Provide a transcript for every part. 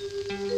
पे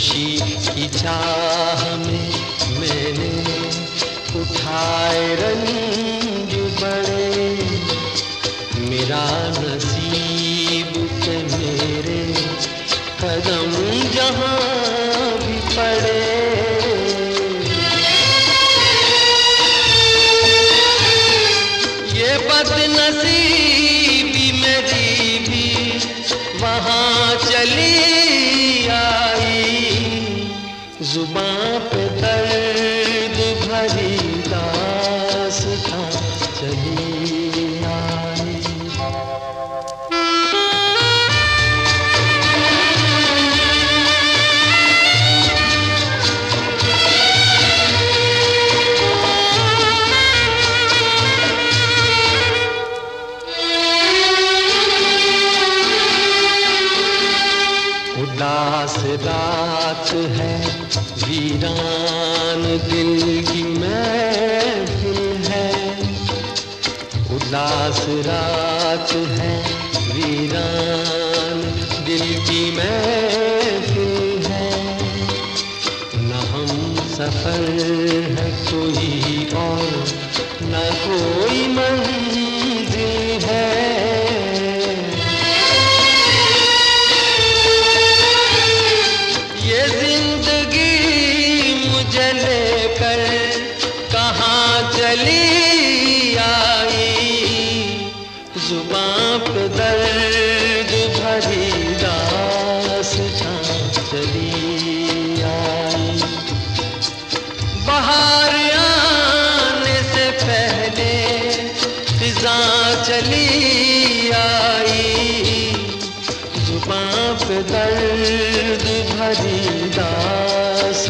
खुशी की चाह में मैंने उठाए रंग बड़े मेरा नसीब जुबां पे दर्द भरी दासता चली आई। उदास है, वीरान दिल की महफिल है। उदास रात है, वीरान दिल की महफिल है। न हम सफ़र है कोई और, न कोई मंजिल है। चली आई जुबां पे दर्द भरी दास चली आई। बाहर आने से पहले फिजा चली आई जुबां पे दर्द भरी दास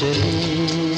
चली